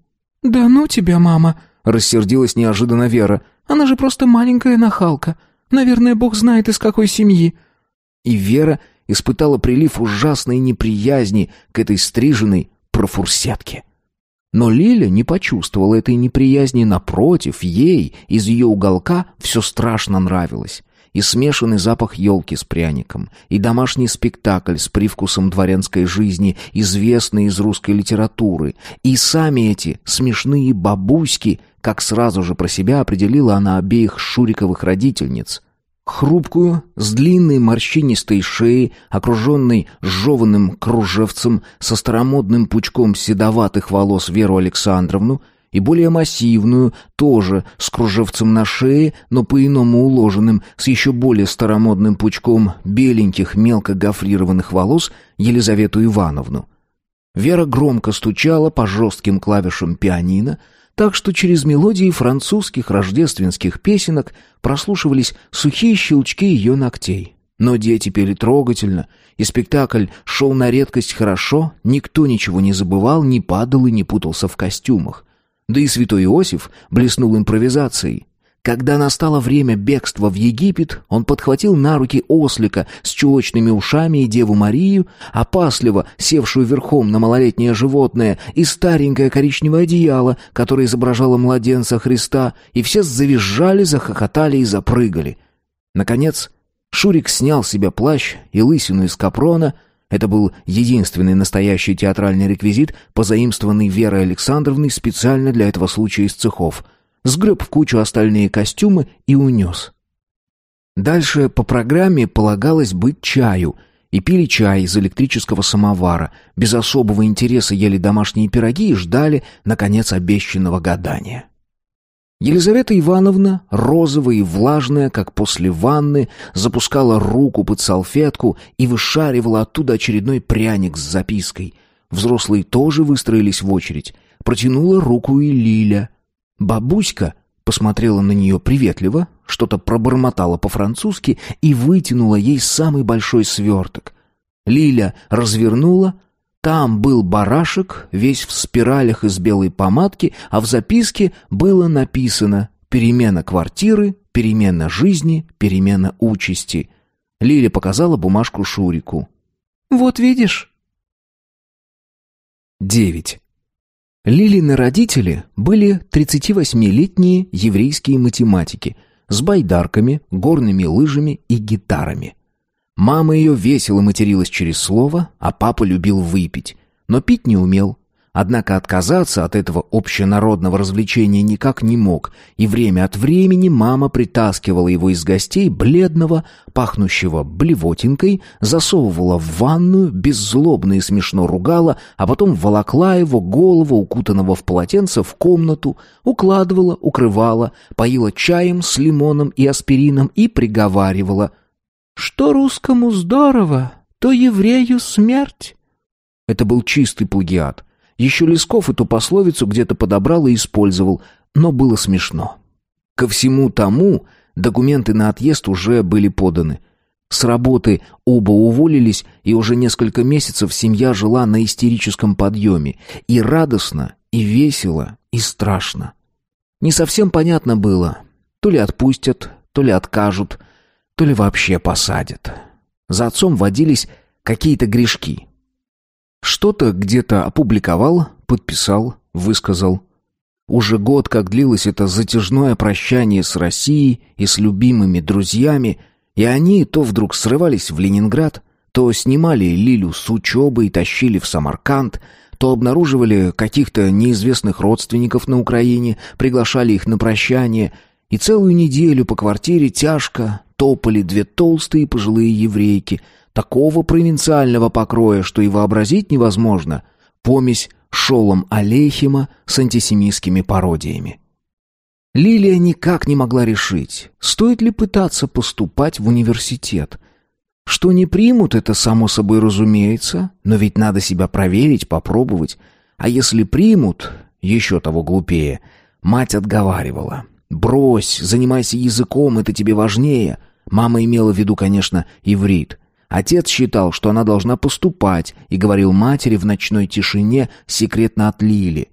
S2: «Да ну тебя, мама!» — рассердилась неожиданно Вера. «Она же просто маленькая нахалка. Наверное, бог знает, из какой семьи».
S1: И Вера испытала прилив ужасной неприязни к этой стриженной профурсетке. Но Лиля не почувствовала этой неприязни, напротив, ей из ее уголка все страшно нравилось. И смешанный запах елки с пряником, и домашний спектакль с привкусом дворянской жизни, известный из русской литературы, и сами эти смешные бабуськи, как сразу же про себя определила она обеих шуриковых родительниц. Хрупкую, с длинной морщинистой шеей, окруженной жеванным кружевцем со старомодным пучком седоватых волос Веру Александровну, и более массивную, тоже с кружевцем на шее, но по-иному уложенным, с еще более старомодным пучком беленьких мелко гофрированных волос Елизавету Ивановну. Вера громко стучала по жестким клавишам пианино, так что через мелодии французских рождественских песенок прослушивались сухие щелчки ее ногтей. Но дети пели трогательно, и спектакль шел на редкость хорошо, никто ничего не забывал, не падал и не путался в костюмах. Да и святой Иосиф блеснул импровизацией. Когда настало время бегства в Египет, он подхватил на руки ослика с чулочными ушами и Деву Марию, опасливо севшую верхом на малолетнее животное, и старенькое коричневое одеяло, которое изображало младенца Христа, и все завизжали, захохотали и запрыгали. Наконец, Шурик снял с себя плащ и лысину из капрона — это был единственный настоящий театральный реквизит, позаимствованный Верой Александровной специально для этого случая из цехов — сгреб в кучу остальные костюмы и унес. Дальше по программе полагалось быть чаю, и пили чай из электрического самовара, без особого интереса ели домашние пироги и ждали, наконец, обещанного гадания. Елизавета Ивановна, розовая и влажная, как после ванны, запускала руку под салфетку и вышаривала оттуда очередной пряник с запиской. Взрослые тоже выстроились в очередь. Протянула руку и Лиля. Бабуська посмотрела на нее приветливо, что-то пробормотала по-французски и вытянула ей самый большой сверток. Лиля развернула. Там был барашек, весь в спиралях из белой помадки, а в записке было написано «Перемена квартиры, перемена жизни, перемена участи». Лиля показала бумажку Шурику.
S2: «Вот видишь».
S1: Девять. Лилины родители были 38-летние еврейские математики с байдарками, горными лыжами и гитарами. Мама ее весело материлась через слово, а папа любил выпить, но пить не умел, Однако отказаться от этого общенародного развлечения никак не мог, и время от времени мама притаскивала его из гостей бледного, пахнущего блевотинкой, засовывала в ванную, беззлобно и смешно ругала, а потом волокла его голову, укутанного в полотенце, в комнату, укладывала, укрывала, поила чаем с лимоном и аспирином и приговаривала «Что русскому здорово, то еврею смерть». Это был чистый плагиат. Еще Лесков эту пословицу где-то подобрал и использовал, но было смешно. Ко всему тому документы на отъезд уже были поданы. С работы оба уволились, и уже несколько месяцев семья жила на истерическом подъеме. И радостно, и весело, и страшно. Не совсем понятно было, то ли отпустят, то ли откажут, то ли вообще посадят. За отцом водились какие-то грешки. Что-то где-то опубликовал, подписал, высказал. Уже год, как длилось это затяжное прощание с Россией и с любимыми друзьями, и они то вдруг срывались в Ленинград, то снимали Лилю с учебы и тащили в Самарканд, то обнаруживали каких-то неизвестных родственников на Украине, приглашали их на прощание, и целую неделю по квартире тяжко топали две толстые пожилые еврейки, такого провинциального покроя, что и вообразить невозможно, помесь шолом Алейхима с антисемитскими пародиями. Лилия никак не могла решить, стоит ли пытаться поступать в университет. Что не примут, это само собой разумеется, но ведь надо себя проверить, попробовать. А если примут, еще того глупее, мать отговаривала. «Брось, занимайся языком, это тебе важнее». Мама имела в виду, конечно, иврит. Отец считал, что она должна поступать, и говорил матери в ночной тишине секретно от Лили.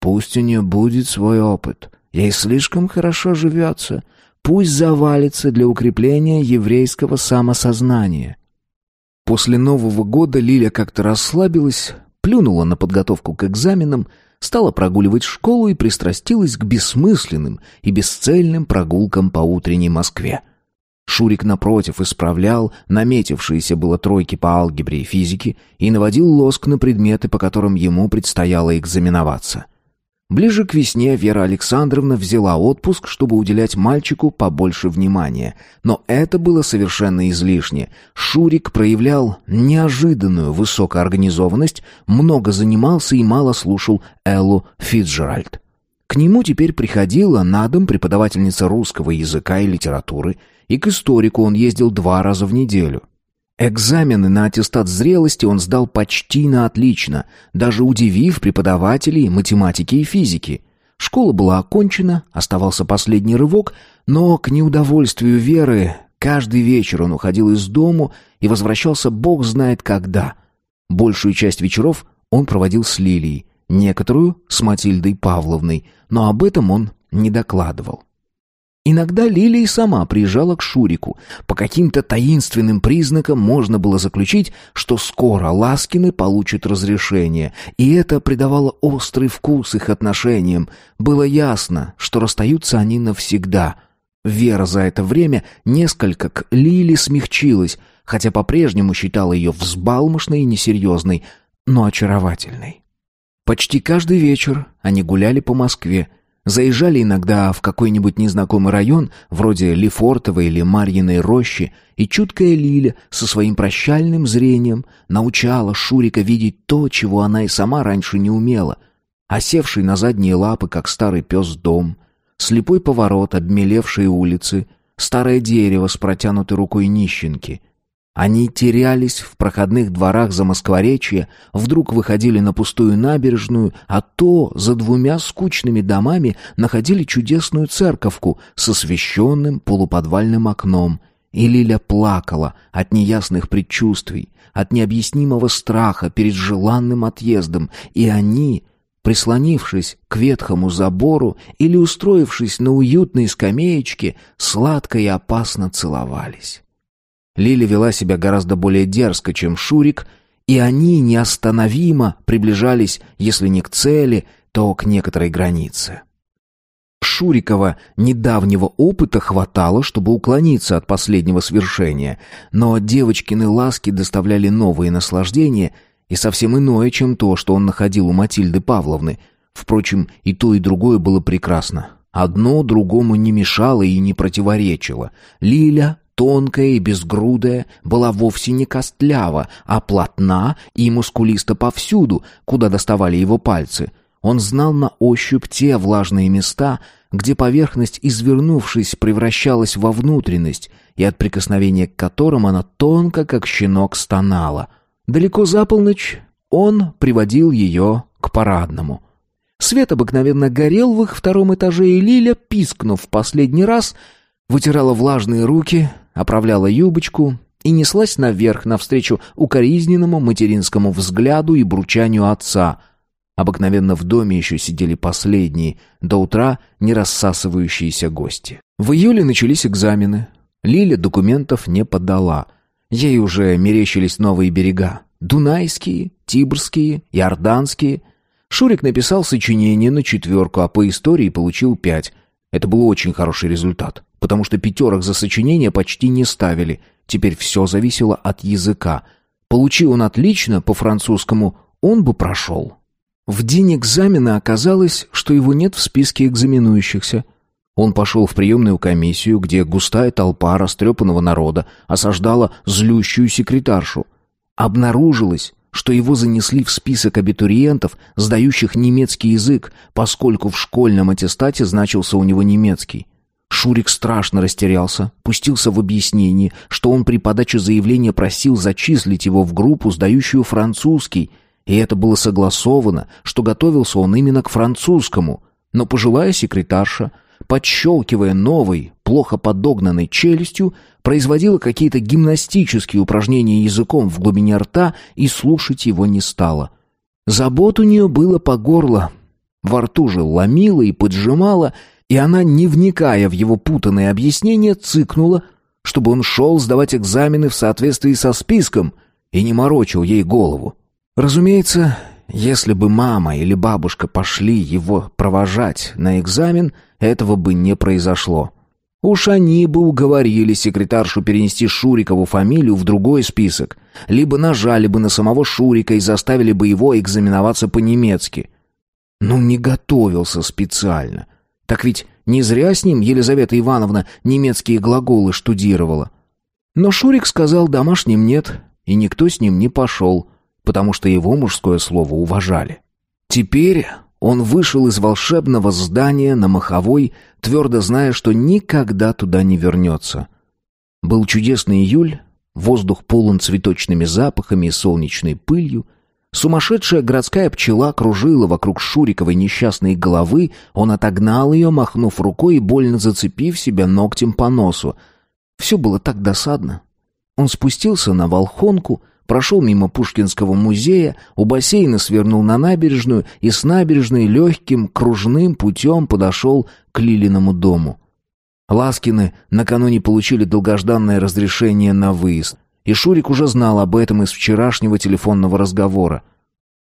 S1: «Пусть у нее будет свой опыт. Ей слишком хорошо живется. Пусть завалится для укрепления еврейского самосознания». После Нового года Лиля как-то расслабилась, плюнула на подготовку к экзаменам, стала прогуливать школу и пристрастилась к бессмысленным и бесцельным прогулкам по утренней Москве. Шурик, напротив, исправлял наметившиеся было тройки по алгебре и физике и наводил лоск на предметы, по которым ему предстояло экзаменоваться. Ближе к весне Вера Александровна взяла отпуск, чтобы уделять мальчику побольше внимания. Но это было совершенно излишне. Шурик проявлял неожиданную высокоорганизованность, много занимался и мало слушал Эллу Фицджеральд. К нему теперь приходила на дом преподавательница русского языка и литературы, и к историку он ездил два раза в неделю. Экзамены на аттестат зрелости он сдал почти на отлично, даже удивив преподавателей математики и физики. Школа была окончена, оставался последний рывок, но к неудовольствию Веры каждый вечер он уходил из дому и возвращался бог знает когда. Большую часть вечеров он проводил с Лилией, некоторую с Матильдой Павловной, но об этом он не докладывал. Иногда Лилия и сама приезжала к Шурику. По каким-то таинственным признакам можно было заключить, что скоро Ласкины получат разрешение, и это придавало острый вкус их отношениям. Было ясно, что расстаются они навсегда. Вера за это время несколько к Лиле смягчилась, хотя по-прежнему считала ее взбалмошной и несерьезной, но очаровательной. Почти каждый вечер они гуляли по Москве, заезжали иногда в какой-нибудь незнакомый район, вроде Лефортово или Марьиной рощи, и чуткая Лиля со своим прощальным зрением научала Шурика видеть то, чего она и сама раньше не умела, осевший на задние лапы, как старый пес, дом, слепой поворот, обмелевшие улицы, старое дерево с протянутой рукой нищенки, они терялись в проходных дворах за Москворечье, вдруг выходили на пустую набережную, а то за двумя скучными домами находили чудесную церковку с освещенным полуподвальным окном. И Лиля плакала от неясных предчувствий, от необъяснимого страха перед желанным отъездом, и они прислонившись к ветхому забору или устроившись на уютной скамеечке, сладко и опасно целовались. Лили вела себя гораздо более дерзко, чем Шурик, и они неостановимо приближались, если не к цели, то к некоторой границе. Шурикова недавнего опыта хватало, чтобы уклониться от последнего свершения, но девочкины ласки доставляли новые наслаждения и совсем иное, чем то, что он находил у Матильды Павловны. Впрочем, и то, и другое было прекрасно. Одно другому не мешало и не противоречило. Лиля тонкая и безгрудая, была вовсе не костлява, а плотна и мускулиста повсюду, куда доставали его пальцы. Он знал на ощупь те влажные места, где поверхность, извернувшись, превращалась во внутренность, и от прикосновения к которым она тонко, как щенок, стонала. Далеко за полночь он приводил ее к парадному. Свет обыкновенно горел в их втором этаже, и Лиля, пискнув в последний раз, вытирала влажные руки оправляла юбочку и неслась наверх навстречу укоризненному материнскому взгляду и бручанию отца. Обыкновенно в доме еще сидели последние, до утра не рассасывающиеся гости. В июле начались экзамены. Лиля документов не подала. Ей уже мерещились новые берега. Дунайские, Тибрские, Иорданские. Шурик написал сочинение на четверку, а по истории получил пять. Это был очень хороший результат потому что пятерок за сочинение почти не ставили. Теперь все зависело от языка. Получил он отлично по французскому, он бы прошел. В день экзамена оказалось, что его нет в списке экзаменующихся. Он пошел в приемную комиссию, где густая толпа растрепанного народа осаждала злющую секретаршу. Обнаружилось, что его занесли в список абитуриентов, сдающих немецкий язык, поскольку в школьном аттестате значился у него немецкий. Шурик страшно растерялся, пустился в объяснение, что он при подаче заявления просил зачислить его в группу, сдающую французский, и это было согласовано, что готовился он именно к французскому. Но пожилая секретарша, подщелкивая новой, плохо подогнанной челюстью, производила какие-то гимнастические упражнения языком в глубине рта и слушать его не стала. Забот у нее было по горло. Во рту же ломила и поджимала, и она, не вникая в его путанные объяснения, цыкнула, чтобы он шел сдавать экзамены в соответствии со списком и не морочил ей голову. Разумеется, если бы мама или бабушка пошли его провожать на экзамен, этого бы не произошло. Уж они бы уговорили секретаршу перенести Шурикову фамилию в другой список, либо нажали бы на самого Шурика и заставили бы его экзаменоваться по-немецки. Но не готовился специально. Так ведь не зря с ним Елизавета Ивановна немецкие глаголы штудировала. Но Шурик сказал домашним «нет», и никто с ним не пошел, потому что его мужское слово уважали. Теперь он вышел из волшебного здания на Маховой, твердо зная, что никогда туда не вернется. Был чудесный июль, воздух полон цветочными запахами и солнечной пылью, Сумасшедшая городская пчела кружила вокруг Шуриковой несчастной головы, он отогнал ее, махнув рукой и больно зацепив себя ногтем по носу. Все было так досадно. Он спустился на Волхонку, прошел мимо Пушкинского музея, у бассейна свернул на набережную и с набережной легким кружным путем подошел к Лилиному дому. Ласкины накануне получили долгожданное разрешение на выезд. И Шурик уже знал об этом из вчерашнего телефонного разговора.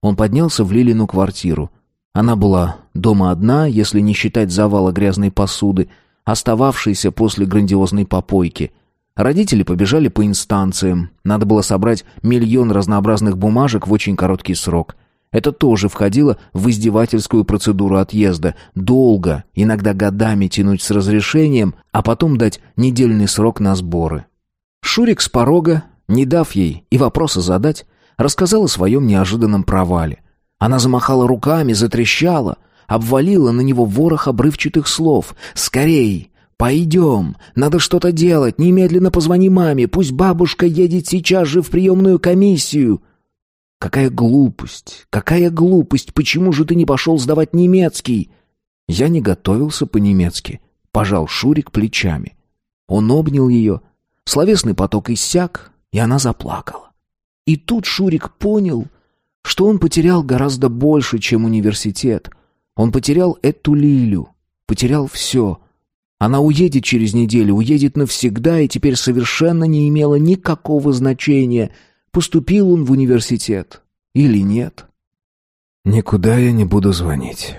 S1: Он поднялся в Лилину квартиру. Она была дома одна, если не считать завала грязной посуды, остававшейся после грандиозной попойки. Родители побежали по инстанциям. Надо было собрать миллион разнообразных бумажек в очень короткий срок. Это тоже входило в издевательскую процедуру отъезда. Долго, иногда годами тянуть с разрешением, а потом дать недельный срок на сборы. Шурик с порога не дав ей и вопроса задать, рассказал о своем неожиданном провале. Она замахала руками, затрещала, обвалила на него ворох обрывчатых слов. «Скорей! Пойдем! Надо что-то делать! Немедленно позвони маме! Пусть бабушка едет сейчас же в приемную комиссию!» «Какая глупость! Какая глупость! Почему же ты не пошел сдавать немецкий?» Я не готовился по-немецки. Пожал Шурик плечами. Он обнял ее. Словесный поток иссяк, и она заплакала. И тут Шурик понял, что он потерял гораздо больше, чем университет. Он потерял эту Лилю, потерял все. Она уедет через неделю, уедет навсегда, и теперь совершенно не имело никакого значения, поступил он в университет или нет. «Никуда я не буду звонить.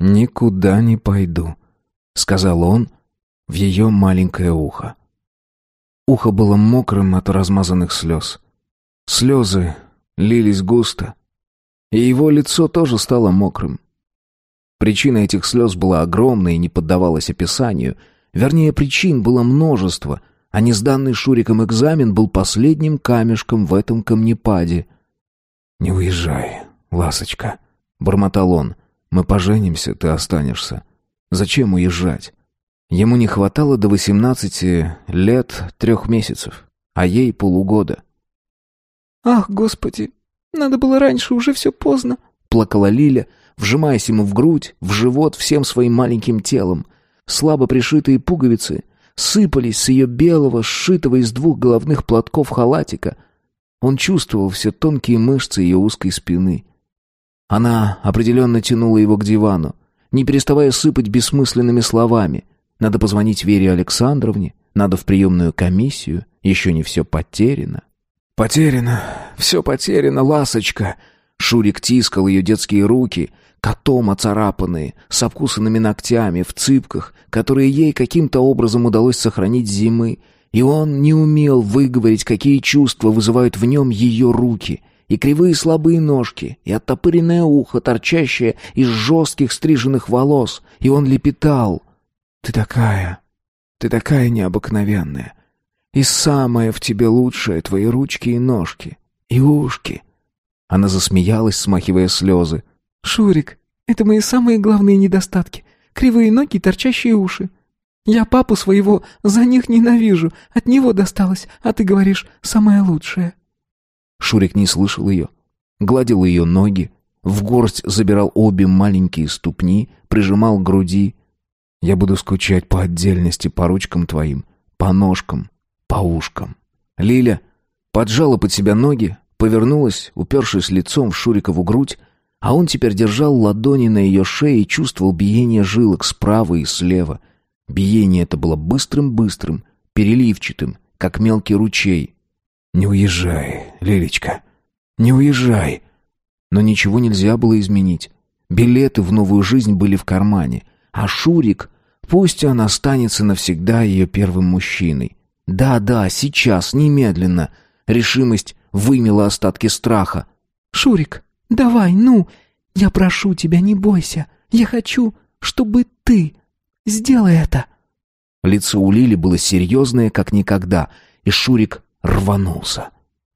S1: Никуда не пойду», — сказал он в ее маленькое ухо. Ухо было мокрым от размазанных слез. Слезы лились густо. И его лицо тоже стало мокрым. Причина этих слез была огромна и не поддавалась описанию. Вернее, причин было множество, а незданный Шуриком экзамен был последним камешком в этом камнепаде. «Не уезжай, ласочка», — бормотал он. «Мы поженимся, ты останешься. Зачем уезжать? Ему не хватало до 18 лет трех месяцев, а ей полугода.
S2: «Ах, Господи, надо было раньше, уже все поздно», —
S1: плакала Лиля, вжимаясь ему в грудь, в живот всем своим маленьким телом. Слабо пришитые пуговицы сыпались с ее белого, сшитого из двух головных платков халатика. Он чувствовал все тонкие мышцы ее узкой спины. Она определенно тянула его к дивану, не переставая сыпать бессмысленными словами — надо позвонить Вере Александровне, надо в приемную комиссию, еще не все потеряно. «Потеряно, все потеряно, ласочка!» Шурик тискал ее детские руки, котом оцарапанные, с обкусанными ногтями, в цыпках, которые ей каким-то образом удалось сохранить зимы, и он не умел выговорить, какие чувства вызывают в нем ее руки, и кривые слабые ножки, и оттопыренное ухо, торчащее из жестких стриженных волос, и он лепетал ты такая, ты такая необыкновенная. И самое в тебе лучшее — твои ручки и ножки, и ушки». Она засмеялась, смахивая слезы.
S2: «Шурик, это мои самые главные недостатки. Кривые ноги торчащие уши. Я папу своего за них ненавижу. От него досталось, а ты говоришь «самое лучшее».
S1: Шурик не слышал ее. Гладил ее ноги, в горсть забирал обе маленькие ступни, прижимал к груди, я буду скучать по отдельности, по ручкам твоим, по ножкам, по ушкам. Лиля поджала под себя ноги, повернулась, упершись лицом в Шурикову грудь, а он теперь держал ладони на ее шее и чувствовал биение жилок справа и слева. Биение это было быстрым-быстрым, переливчатым, как мелкий ручей. «Не уезжай, Лилечка, не уезжай!» Но ничего нельзя было изменить. Билеты в новую жизнь были в кармане — а Шурик, пусть он останется навсегда ее первым мужчиной. Да-да, сейчас, немедленно. Решимость вымела остатки страха.
S2: «Шурик, давай, ну! Я прошу тебя, не бойся. Я хочу, чтобы ты сделай это!»
S1: Лицо у Лили было серьезное, как никогда, и Шурик рванулся.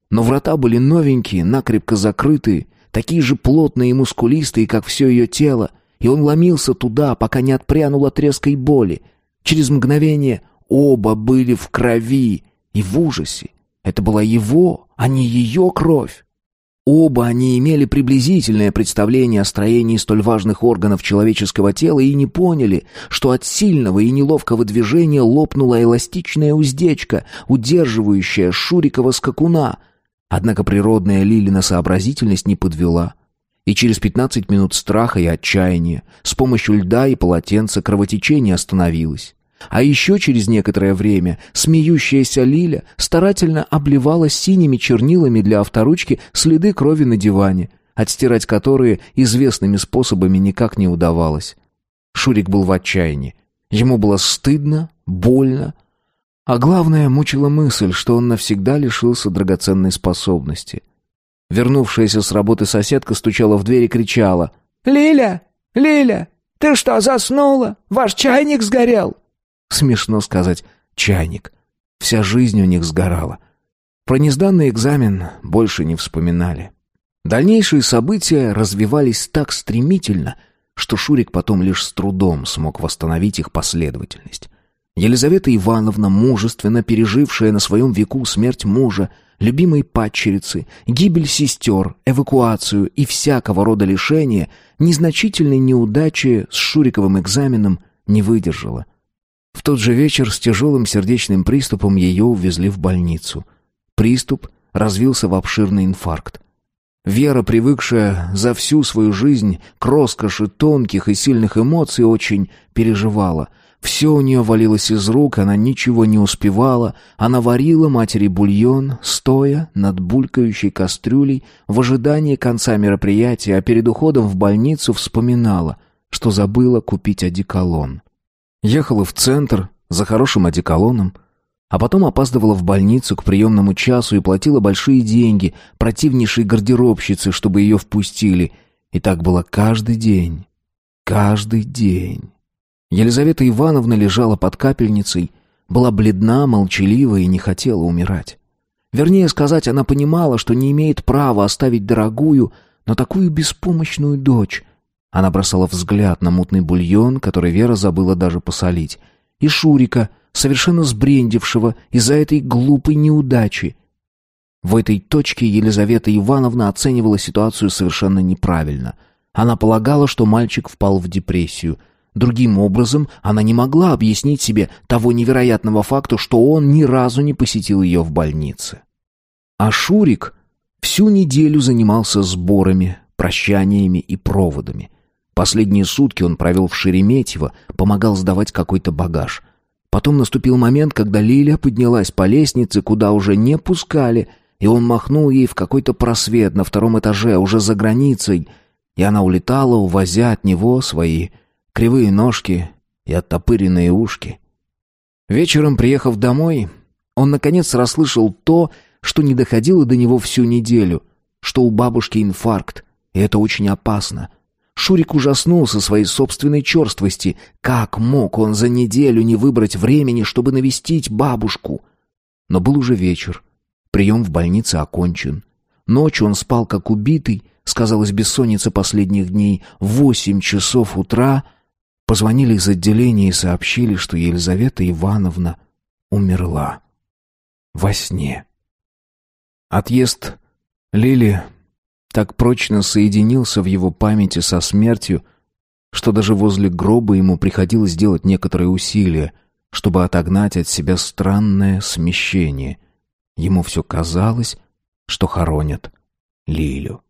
S1: Но врата были новенькие, накрепко закрытые, такие же плотные и мускулистые, как все ее тело — и он ломился туда, пока не отпрянул от резкой боли. Через мгновение оба были в крови и в ужасе. Это была его, а не ее кровь. Оба они имели приблизительное представление о строении столь важных органов человеческого тела и не поняли, что от сильного и неловкого движения лопнула эластичная уздечка, удерживающая Шурикова скакуна. Однако природная Лилина сообразительность не подвела. И через 15 минут страха и отчаяния с помощью льда и полотенца кровотечение остановилось. А еще через некоторое время смеющаяся Лиля старательно обливала синими чернилами для авторучки следы крови на диване, отстирать которые известными способами никак не удавалось. Шурик был в отчаянии. Ему было стыдно, больно. А главное, мучила мысль, что он навсегда лишился драгоценной способности. Вернувшаяся с работы соседка стучала в дверь и кричала.
S2: «Лиля! Лиля! Ты что, заснула? Ваш чайник сгорел!»
S1: Смешно сказать «чайник». Вся жизнь у них сгорала. Про незданный экзамен больше не вспоминали. Дальнейшие события развивались так стремительно, что Шурик потом лишь с трудом смог восстановить их последовательность. Елизавета Ивановна, мужественно пережившая на своем веку смерть мужа, любимой падчерицы, гибель сестер, эвакуацию и всякого рода лишения, незначительной неудачи с Шуриковым экзаменом не выдержала. В тот же вечер с тяжелым сердечным приступом ее увезли в больницу. Приступ развился в обширный инфаркт. Вера, привыкшая за всю свою жизнь к роскоши тонких и сильных эмоций, очень переживала – все у нее валилось из рук, она ничего не успевала. Она варила матери бульон, стоя над булькающей кастрюлей, в ожидании конца мероприятия, а перед уходом в больницу вспоминала, что забыла купить одеколон. Ехала в центр за хорошим одеколоном, а потом опаздывала в больницу к приемному часу и платила большие деньги противнейшей гардеробщице, чтобы ее впустили. И так было каждый день. Каждый день. Елизавета Ивановна лежала под капельницей, была бледна, молчалива и не хотела умирать. Вернее сказать, она понимала, что не имеет права оставить дорогую, но такую беспомощную дочь. Она бросала взгляд на мутный бульон, который Вера забыла даже посолить, и Шурика, совершенно сбрендившего из-за этой глупой неудачи. В этой точке Елизавета Ивановна оценивала ситуацию совершенно неправильно. Она полагала, что мальчик впал в депрессию – Другим образом она не могла объяснить себе того невероятного факта, что он ни разу не посетил ее в больнице. А Шурик всю неделю занимался сборами, прощаниями и проводами. Последние сутки он провел в Шереметьево, помогал сдавать какой-то багаж. Потом наступил момент, когда Лиля поднялась по лестнице, куда уже не пускали, и он махнул ей в какой-то просвет на втором этаже, уже за границей, и она улетала, увозя от него свои кривые ножки и оттопыренные ушки. Вечером, приехав домой, он наконец расслышал то, что не доходило до него всю неделю, что у бабушки инфаркт, и это очень опасно. Шурик ужаснулся своей собственной черствости. Как мог он за неделю не выбрать времени, чтобы навестить бабушку? Но был уже вечер. Прием в больнице окончен. Ночью он спал как убитый, сказалась бессонница последних дней. Восемь часов утра Позвонили из отделения и сообщили, что Елизавета Ивановна умерла. Во сне. Отъезд Лили так прочно соединился в его памяти со смертью, что даже возле гроба ему приходилось делать некоторые усилия, чтобы отогнать от себя странное смещение. Ему все казалось, что хоронят Лилю.